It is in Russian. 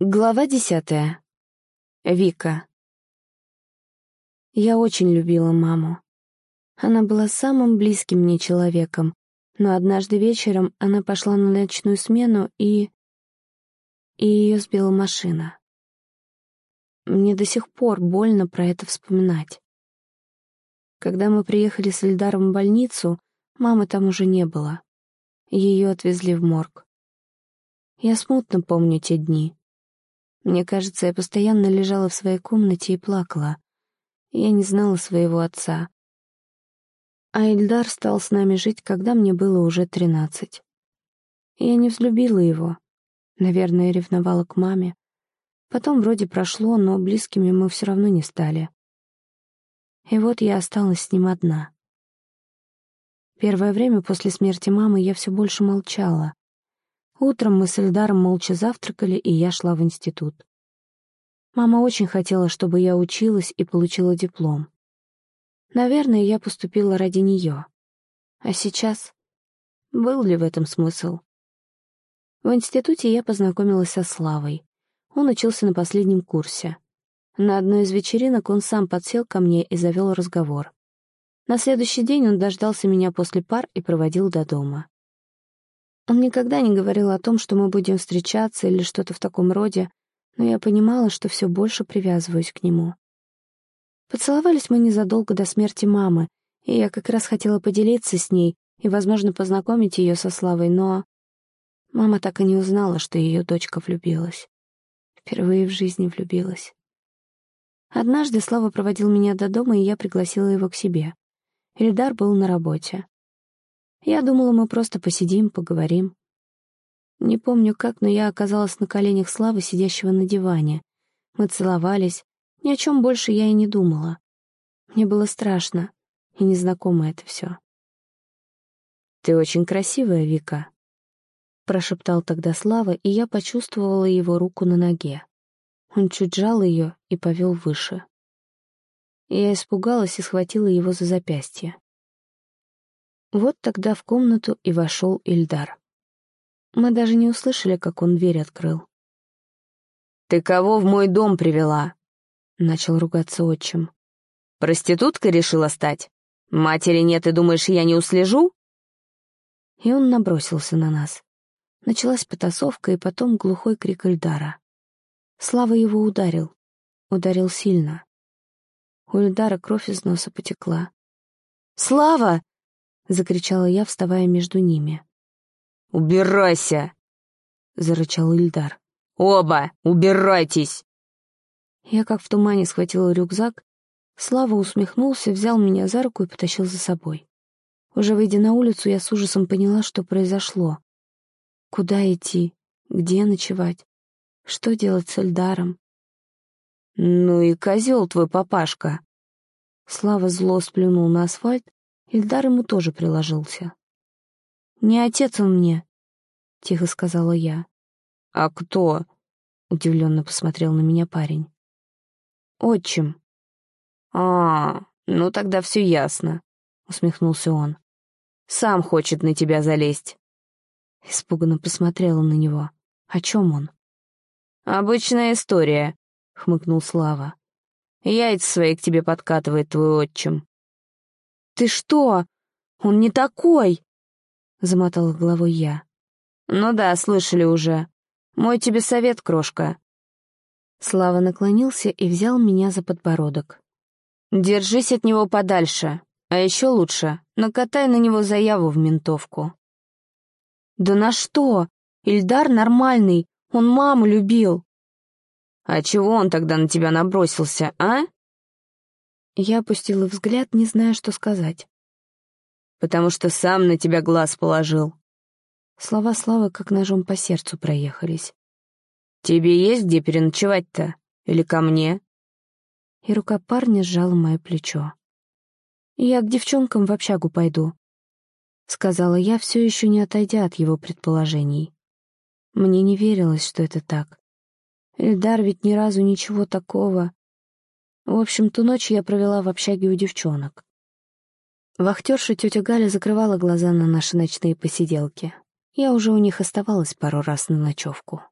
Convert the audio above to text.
Глава десятая. Вика. Я очень любила маму. Она была самым близким мне человеком, но однажды вечером она пошла на ночную смену и... И ее сбила машина. Мне до сих пор больно про это вспоминать. Когда мы приехали с Эльдаром в больницу, мамы там уже не было. Ее отвезли в морг. Я смутно помню те дни. Мне кажется, я постоянно лежала в своей комнате и плакала. Я не знала своего отца. А Эльдар стал с нами жить, когда мне было уже тринадцать. Я не взлюбила его. Наверное, ревновала к маме. Потом вроде прошло, но близкими мы все равно не стали. И вот я осталась с ним одна. Первое время после смерти мамы я все больше молчала. Утром мы с Эльдаром молча завтракали, и я шла в институт. Мама очень хотела, чтобы я училась и получила диплом. Наверное, я поступила ради нее. А сейчас? Был ли в этом смысл? В институте я познакомилась со Славой. Он учился на последнем курсе. На одной из вечеринок он сам подсел ко мне и завел разговор. На следующий день он дождался меня после пар и проводил до дома. Он никогда не говорил о том, что мы будем встречаться или что-то в таком роде, но я понимала, что все больше привязываюсь к нему. Поцеловались мы незадолго до смерти мамы, и я как раз хотела поделиться с ней и, возможно, познакомить ее со Славой, но... Мама так и не узнала, что ее дочка влюбилась. Впервые в жизни влюбилась. Однажды Слава проводил меня до дома, и я пригласила его к себе. Эльдар был на работе. Я думала, мы просто посидим, поговорим. Не помню как, но я оказалась на коленях Славы, сидящего на диване. Мы целовались. Ни о чем больше я и не думала. Мне было страшно и незнакомо это все. «Ты очень красивая, Вика», — прошептал тогда Слава, и я почувствовала его руку на ноге. Он чуть жал ее и повел выше. Я испугалась и схватила его за запястье. Вот тогда в комнату и вошел Ильдар. Мы даже не услышали, как он дверь открыл. «Ты кого в мой дом привела?» — начал ругаться отчим. «Проституткой решила стать? Матери нет, и думаешь, я не услежу?» И он набросился на нас. Началась потасовка, и потом глухой крик Ильдара. Слава его ударил. Ударил сильно. У Ильдара кровь из носа потекла. «Слава!» — закричала я, вставая между ними. «Убирайся!» — зарычал Ильдар. «Оба! Убирайтесь!» Я как в тумане схватила рюкзак. Слава усмехнулся, взял меня за руку и потащил за собой. Уже выйдя на улицу, я с ужасом поняла, что произошло. Куда идти? Где ночевать? Что делать с Эльдаром? «Ну и козел твой папашка!» Слава зло сплюнул на асфальт, Ильдар ему тоже приложился. «Не отец он мне», — тихо сказала я. «А кто?» — удивленно посмотрел на меня парень. «Отчим». «А, ну тогда все ясно», — усмехнулся он. «Сам хочет на тебя залезть». Испуганно посмотрела на него. «О чем он?» «Обычная история», — хмыкнул Слава. «Яйца свои к тебе подкатывает твой отчим». «Ты что? Он не такой!» — замотала головой я. «Ну да, слышали уже. Мой тебе совет, крошка». Слава наклонился и взял меня за подбородок. «Держись от него подальше, а еще лучше накатай на него заяву в ментовку». «Да на что? Ильдар нормальный, он маму любил». «А чего он тогда на тебя набросился, а?» Я опустила взгляд, не зная, что сказать. «Потому что сам на тебя глаз положил». Слова Славы как ножом по сердцу проехались. «Тебе есть где переночевать-то? Или ко мне?» И рука парня сжала мое плечо. «Я к девчонкам в общагу пойду», — сказала я, все еще не отойдя от его предположений. Мне не верилось, что это так. Эльдар ведь ни разу ничего такого... В общем, ту ночь я провела в общаге у девчонок. Вахтерша тетя Галя закрывала глаза на наши ночные посиделки. Я уже у них оставалась пару раз на ночевку.